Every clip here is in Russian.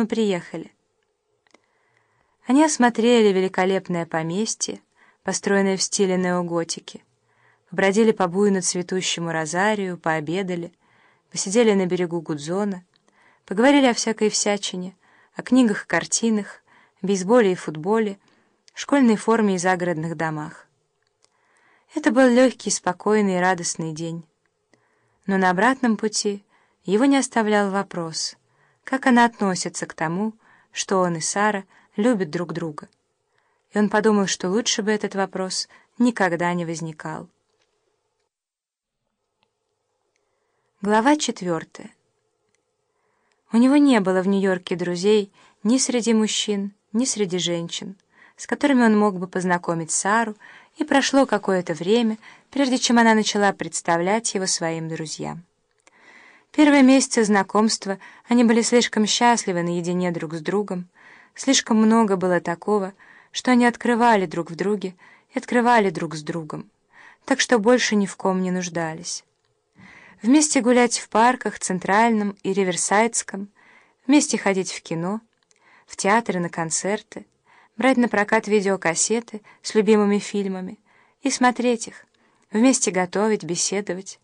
Мы приехали». Они осмотрели великолепное поместье, построенное в стиле неоготики, побродили по буйно цветущему розарию, пообедали, посидели на берегу Гудзона, поговорили о всякой всячине, о книгах и картинах, бейсболе и футболе, школьной форме и загородных домах. Это был легкий, спокойный и радостный день. Но на обратном пути его не оставлял вопрос, как она относится к тому, что он и Сара любят друг друга. И он подумал, что лучше бы этот вопрос никогда не возникал. Глава четвертая. У него не было в Нью-Йорке друзей ни среди мужчин, ни среди женщин, с которыми он мог бы познакомить Сару, и прошло какое-то время, прежде чем она начала представлять его своим друзьям. Первые месяцы знакомства они были слишком счастливы наедине друг с другом, слишком много было такого, что они открывали друг в друге и открывали друг с другом, так что больше ни в ком не нуждались. Вместе гулять в парках, Центральном и Риверсайдском, вместе ходить в кино, в театры, на концерты, брать на прокат видеокассеты с любимыми фильмами и смотреть их, вместе готовить, беседовать.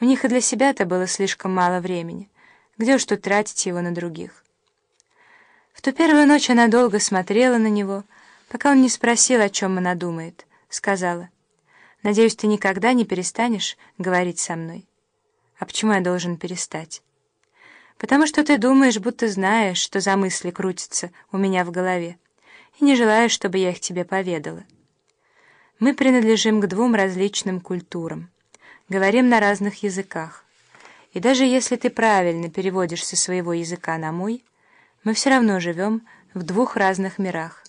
У них и для себя-то было слишком мало времени, где уж тут тратить его на других. В ту первую ночь она долго смотрела на него, пока он не спросил, о чем она думает. Сказала, «Надеюсь, ты никогда не перестанешь говорить со мной». А почему я должен перестать? Потому что ты думаешь, будто знаешь, что за мысли крутятся у меня в голове, и не желаешь, чтобы я их тебе поведала. Мы принадлежим к двум различным культурам, говорим на разных языках. И даже если ты правильно переводишь со своего языка на мой, мы все равно живем в двух разных мирах.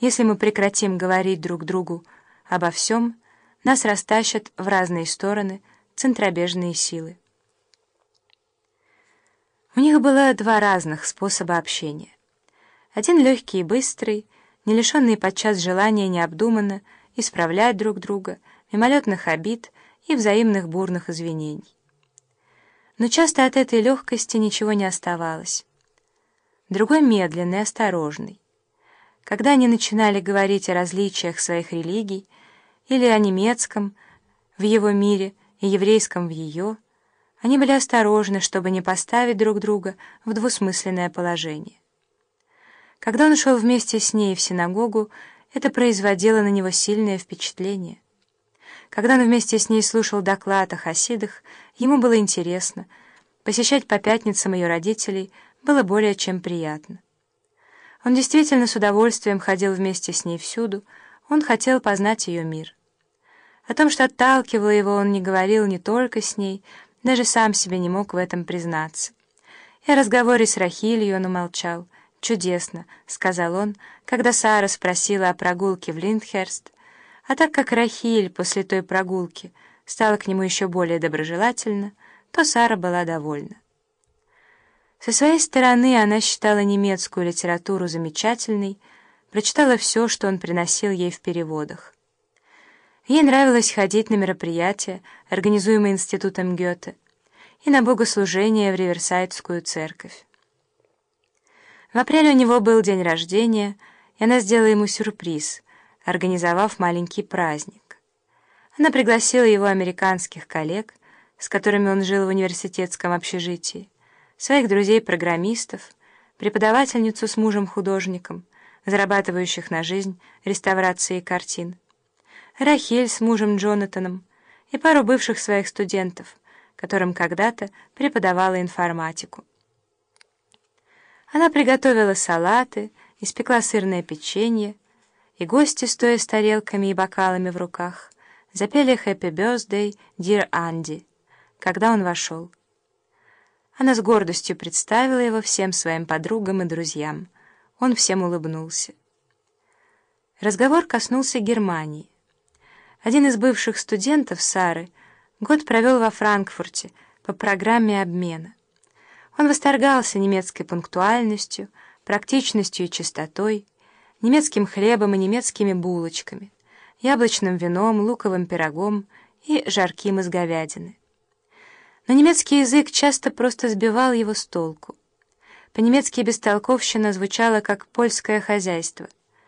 Если мы прекратим говорить друг другу обо всем, нас растащат в разные стороны — центробежные силы. У них было два разных способа общения. Один легкий и быстрый, не лишенный подчас желания необдуманно исправлять друг друга, мимолетных обид и взаимных бурных извинений. Но часто от этой легкости ничего не оставалось. Другой медленный, осторожный. Когда они начинали говорить о различиях своих религий или о немецком в его мире, и еврейском в ее, они были осторожны, чтобы не поставить друг друга в двусмысленное положение. Когда он шел вместе с ней в синагогу, это производило на него сильное впечатление. Когда он вместе с ней слушал доклад о хасидах, ему было интересно. Посещать по пятницам ее родителей было более чем приятно. Он действительно с удовольствием ходил вместе с ней всюду, он хотел познать ее мир. О том, что отталкивало его, он не говорил не только с ней, даже сам себе не мог в этом признаться. И о разговоре с Рахилью он умолчал. «Чудесно», — сказал он, когда Сара спросила о прогулке в Линдхерст. А так как Рахиль после той прогулки стала к нему еще более доброжелательна, то Сара была довольна. Со своей стороны она считала немецкую литературу замечательной, прочитала все, что он приносил ей в переводах. Ей нравилось ходить на мероприятия, организуемые институтом Гёте, и на богослужение в Риверсайдскую церковь. В апреле у него был день рождения, и она сделала ему сюрприз, организовав маленький праздник. Она пригласила его американских коллег, с которыми он жил в университетском общежитии, своих друзей-программистов, преподавательницу с мужем-художником, зарабатывающих на жизнь реставрацией картин, Рахель с мужем Джонатаном и пару бывших своих студентов, которым когда-то преподавала информатику. Она приготовила салаты, испекла сырное печенье, и гости, стоя с тарелками и бокалами в руках, запели «Happy Birthday, Dear Andy», когда он вошел. Она с гордостью представила его всем своим подругам и друзьям. Он всем улыбнулся. Разговор коснулся Германии. Один из бывших студентов Сары год провел во Франкфурте по программе обмена. Он восторгался немецкой пунктуальностью, практичностью и чистотой, немецким хлебом и немецкими булочками, яблочным вином, луковым пирогом и жарким из говядины. Но немецкий язык часто просто сбивал его с толку. По-немецки бестолковщина звучала как «польское хозяйство».